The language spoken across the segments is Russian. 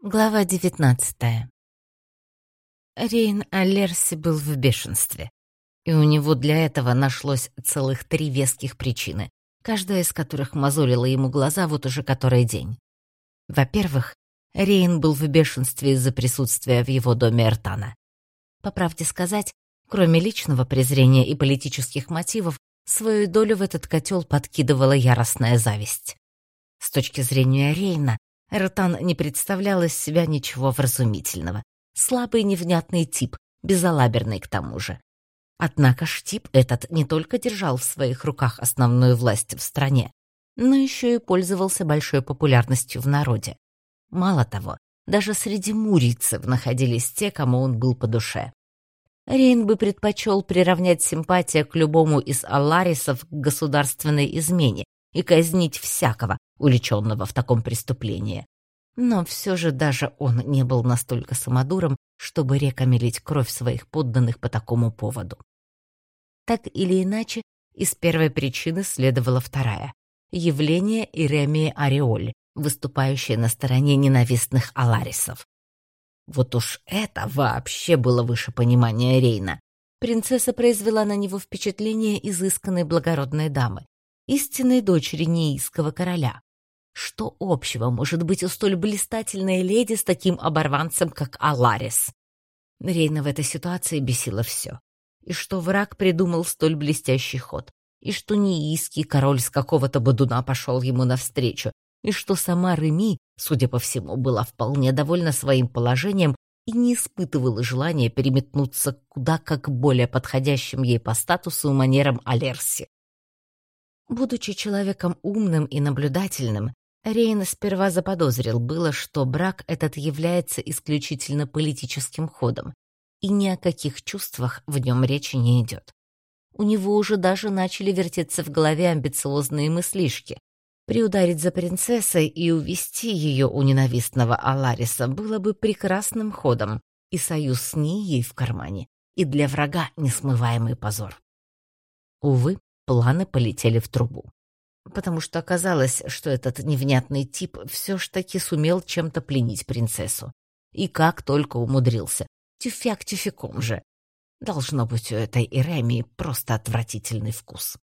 Глава девятнадцатая. Рейн Алерси был в бешенстве, и у него для этого нашлось целых три веских причины, каждая из которых мозолила ему глаза вот уже который день. Во-первых, Рейн был в бешенстве из-за присутствия в его доме Эртана. По правде сказать, кроме личного презрения и политических мотивов, свою долю в этот котел подкидывала яростная зависть. С точки зрения Рейна, Эртан не представлял из себя ничего вразумительного. Слабый невнятный тип, безалаберный к тому же. Однако ж тип этот не только держал в своих руках основную власть в стране, но еще и пользовался большой популярностью в народе. Мало того, даже среди мурийцев находились те, кому он был по душе. Рейн бы предпочел приравнять симпатия к любому из алларисов к государственной измене и казнить всякого, увлеченного в таком преступлении. Но все же даже он не был настолько самодуром, чтобы реками лить кровь своих подданных по такому поводу. Так или иначе, из первой причины следовала вторая — явление Иремии Ореоль, выступающей на стороне ненавистных аларисов. Вот уж это вообще было выше понимания Рейна. Принцесса произвела на него впечатление изысканной благородной дамы, истинной дочери неийского короля. Что общего может быть у столь блистательной леди с таким оборванцем, как Аларис? Рейна в этой ситуации бесило все. И что враг придумал столь блестящий ход, и что неийский король с какого-то бодуна пошел ему навстречу, и что сама Реми, судя по всему, была вполне довольна своим положением и не испытывала желания переметнуться куда как более подходящим ей по статусу манерам Алерси. Будучи человеком умным и наблюдательным, Рейн сперва заподозрил было, что брак этот является исключительно политическим ходом, и ни о каких чувствах в нем речи не идет. У него уже даже начали вертеться в голове амбициозные мыслишки. Приударить за принцессой и увести ее у ненавистного Алариса было бы прекрасным ходом, и союз с ней ей в кармане, и для врага несмываемый позор. Увы, планы полетели в трубу потому что оказалось, что этот невнятный тип все ж таки сумел чем-то пленить принцессу. И как только умудрился. Тюфяк тюфяком же. Должно быть, у этой Иремии просто отвратительный вкус.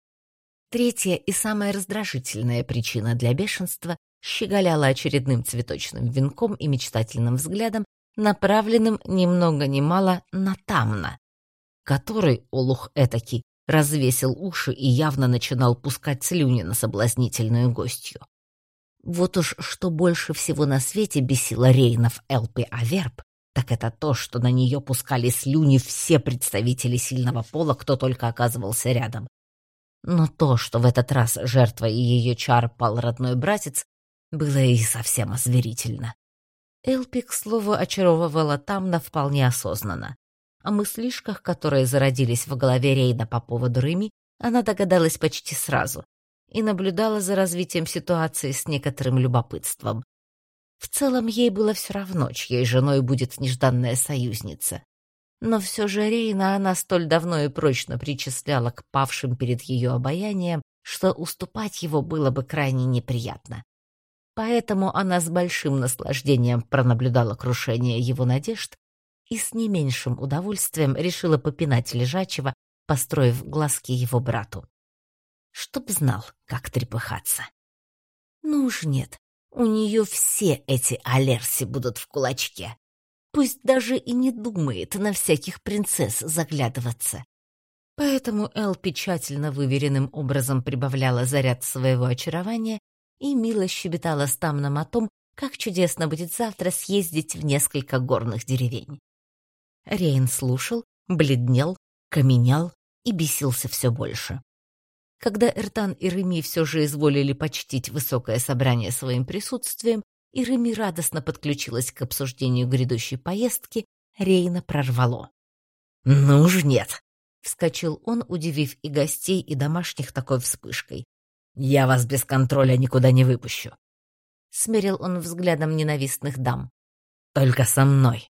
Третья и самая раздражительная причина для бешенства щеголяла очередным цветочным венком и мечтательным взглядом, направленным ни много ни мало на Тамна, который, олух этакий, развесил уши и явно начинал пускать слюни на соблазнительную гостью. Вот уж что больше всего на свете бесило Рейнов Элпи Аверб, так это то, что на нее пускали слюни все представители сильного пола, кто только оказывался рядом. Но то, что в этот раз жертва и ее чар пал родной братец, было и совсем озверительно. Элпи, к слову, очаровывала Тамна вполне осознанно. О мыслишках, которые зародились в голове Рейда по поводу Рыми, она догадалась почти сразу и наблюдала за развитием ситуации с некоторым любопытством. В целом ей было все равно, чьей женой будет нежданная союзница. Но все же Рейна она столь давно и прочно причисляла к павшим перед ее обаянием, что уступать его было бы крайне неприятно. Поэтому она с большим наслаждением пронаблюдала крушение его надежд и с не меньшим удовольствием решила попинать лежачего, построив глазки его брату. Чтоб знал, как трепыхаться. Ну уж нет, у нее все эти алерси будут в кулачке. Пусть даже и не думает на всяких принцесс заглядываться. Поэтому Эл печательно выверенным образом прибавляла заряд своего очарования и мило щебетала с Тамном о том, как чудесно будет завтра съездить в несколько горных деревень. Рейн слушал, бледнел, каменял и бесился все больше. Когда Эртан и Реми все же изволили почтить высокое собрание своим присутствием, и Реми радостно подключилась к обсуждению грядущей поездки, Рейна прорвало. «Ну уж нет!» — вскочил он, удивив и гостей, и домашних такой вспышкой. «Я вас без контроля никуда не выпущу!» Смерил он взглядом ненавистных дам. «Только со мной!»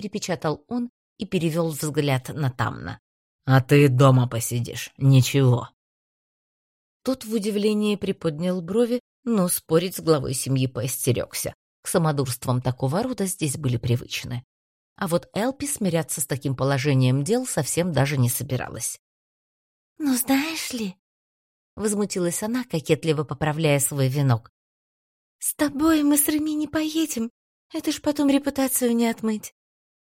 Припечатал он и перевел взгляд на Тамна. «А ты дома посидишь, ничего». Тот в удивлении приподнял брови, но спорить с главой семьи поостерегся. к самодурствам такого рода здесь были привычны. А вот Элпи смиряться с таким положением дел совсем даже не собиралась. «Ну, знаешь ли...» — возмутилась она, кокетливо поправляя свой венок. «С тобой мы с Реми не поедем. Это ж потом репутацию не отмыть».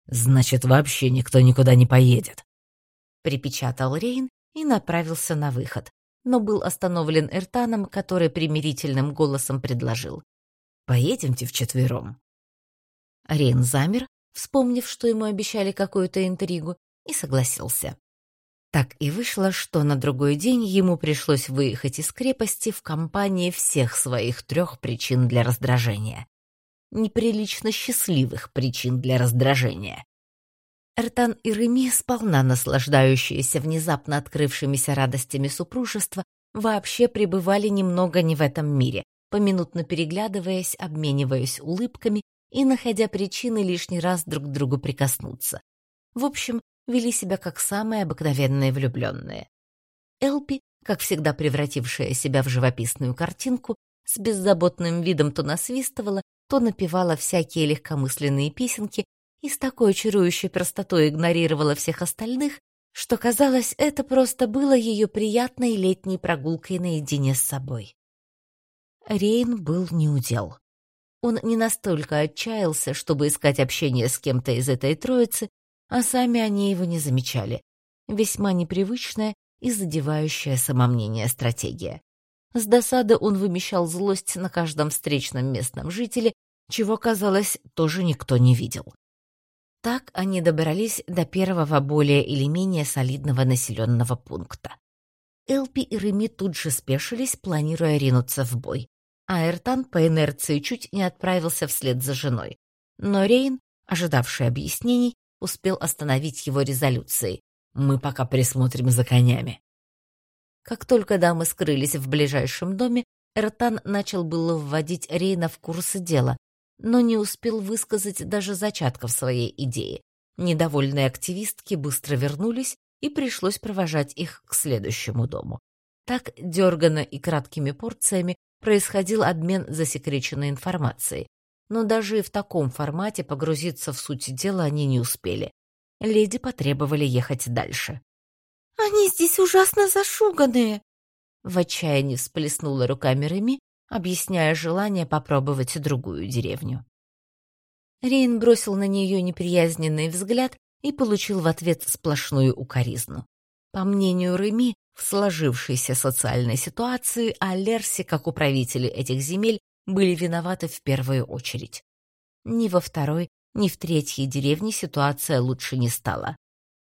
«Значит, вообще никто никуда не поедет», — припечатал Рейн и направился на выход, но был остановлен Эртаном, который примирительным голосом предложил. «Поедемте вчетвером». Рейн замер, вспомнив, что ему обещали какую-то интригу, и согласился. Так и вышло, что на другой день ему пришлось выехать из крепости в компании всех своих трех причин для раздражения. Неприлично счастливых причин для раздражения. Эртан и Реми, сполна наслаждающиеся внезапно открывшимися радостями супружества, вообще пребывали немного не в этом мире, поминутно переглядываясь, обмениваясь улыбками и находя причины лишний раз друг к другу прикоснуться. В общем, вели себя как самые обыкновенные влюбленные. Элпи, как всегда превратившая себя в живописную картинку, с беззаботным видом то насвистывала, то напевала всякие легкомысленные песенки и с такой чарующей простотой игнорировала всех остальных, что, казалось, это просто было ее приятной летней прогулкой наедине с собой. Рейн был неудел. Он не настолько отчаялся, чтобы искать общение с кем-то из этой троицы, а сами они его не замечали. Весьма непривычная и задевающая самомнение стратегия. С досады он вымещал злость на каждом встречном местном жителе, чего, казалось, тоже никто не видел. Так они добрались до первого более или менее солидного населенного пункта. Элпи и Реми тут же спешились, планируя ринуться в бой, а Эртан по инерции чуть не отправился вслед за женой. Но Рейн, ожидавший объяснений, успел остановить его резолюцией. «Мы пока присмотрим за конями». Как только дамы скрылись в ближайшем доме, Эртан начал было вводить Рейна в курсы дела, но не успел высказать даже зачатков своей идеи. Недовольные активистки быстро вернулись, и пришлось провожать их к следующему дому. Так, дерганно и краткими порциями происходил обмен засекреченной информацией, но даже и в таком формате погрузиться в суть дела они не успели. Леди потребовали ехать дальше. «Они здесь ужасно зашуганные!» В отчаянии всплеснула руками Реми, объясняя желание попробовать другую деревню. Рейн бросил на нее неприязненный взгляд и получил в ответ сплошную укоризну. По мнению Реми, в сложившейся социальной ситуации о Лерсе, как управители этих земель, были виноваты в первую очередь. Ни во второй, ни в третьей деревне ситуация лучше не стала.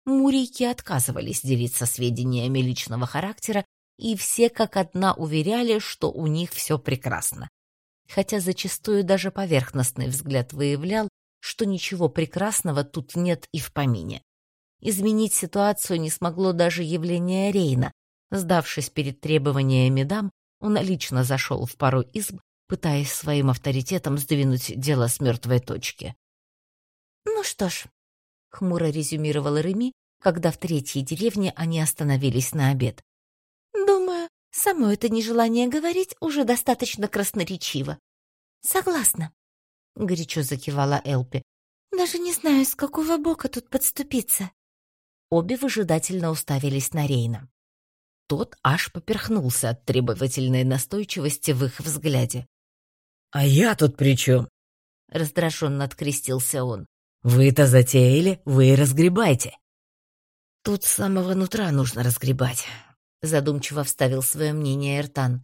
Мурийки отказывались делиться сведениями личного характера, и все как одна уверяли, что у них все прекрасно. Хотя зачастую даже поверхностный взгляд выявлял, что ничего прекрасного тут нет и в помине. Изменить ситуацию не смогло даже явление Рейна. Сдавшись перед требованиями дам, он лично зашел в пару изб пытаясь своим авторитетом сдвинуть дело с мертвой точки. «Ну что ж», — хмуро резюмировала Реми, когда в третьей деревне они остановились на обед. «Думаю, само это нежелание говорить уже достаточно красноречиво». «Согласна», — горячо закивала Элпи. «Даже не знаю, с какого бока тут подступиться». Обе выжидательно уставились на Рейна. Тот аж поперхнулся от требовательной настойчивости в их взгляде. «А я тут при чем?» — раздраженно открестился он. «Вы-то затеяли, вы и разгребайте». «Тут с самого нутра нужно разгребать», — задумчиво вставил свое мнение Эртан.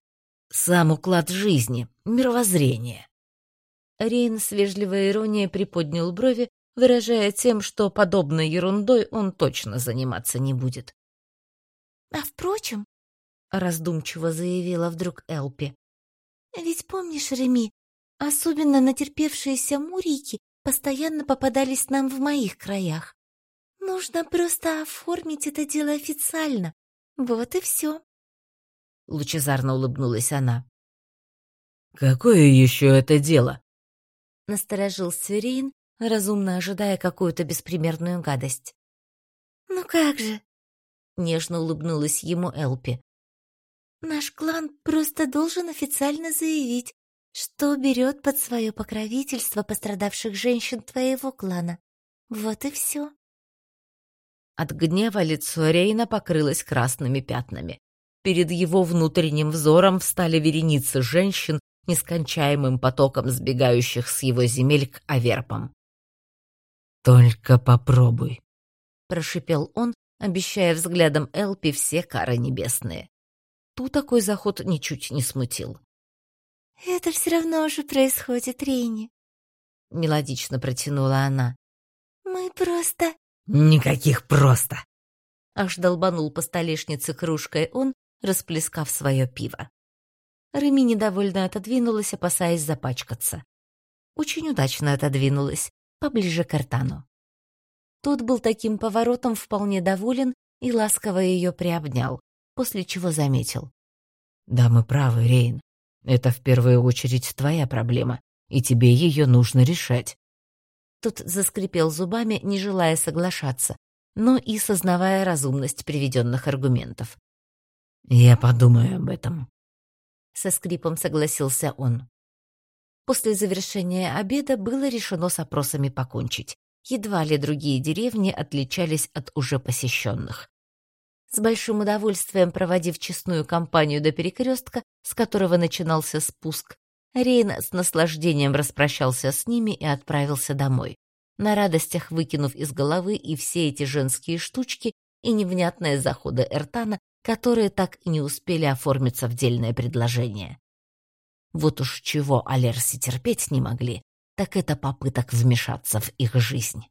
«Сам уклад жизни, мировоззрение». Рейн с вежливой иронией приподнял брови, выражая тем, что подобной ерундой он точно заниматься не будет. «А впрочем», — раздумчиво заявила вдруг Элпи, ведь помнишь, Реми, особенно натерпевшиеся мурики постоянно попадались нам в моих краях. Нужно просто оформить это дело официально. Вот и все. Лучезарно улыбнулась она. «Какое еще это дело?» Насторожился Рейн, разумно ожидая какую-то беспримерную гадость. «Ну как же?» — нежно улыбнулась ему Элпи. Наш клан просто должен официально заявить, что берет под свое покровительство пострадавших женщин твоего клана. Вот и все. От гнева лицо Рейна покрылось красными пятнами. Перед его внутренним взором встали вереницы женщин, нескончаемым потоком сбегающих с его земель к аверпам. «Только попробуй», — прошипел он, обещая взглядом Элпи все кары небесные. Ту такой заход ничуть не смутил. «Это все равно уже происходит, Рейни», — мелодично протянула она. «Мы просто...» «Никаких просто!» Аж долбанул по столешнице кружкой он, расплескав свое пиво. Реми недовольно отодвинулась, опасаясь запачкаться. Очень удачно отодвинулась, поближе к Артану. Тот был таким поворотом вполне доволен и ласково ее приобнял, после чего заметил. «Да, мы правы, Рейн. Это в первую очередь твоя проблема, и тебе ее нужно решать. Тут заскрипел зубами, не желая соглашаться, но и сознавая разумность приведенных аргументов. «Я подумаю об этом», — со скрипом согласился он. После завершения обеда было решено с опросами покончить. Едва ли другие деревни отличались от уже посещенных. С большим удовольствием проводив честную компанию до перекрестка, с которого начинался спуск, Рейн с наслаждением распрощался с ними и отправился домой, на радостях выкинув из головы и все эти женские штучки и невнятные заходы Эртана, которые так и не успели оформиться в дельное предложение. Вот уж чего Алерси терпеть не могли, так это попыток вмешаться в их жизнь.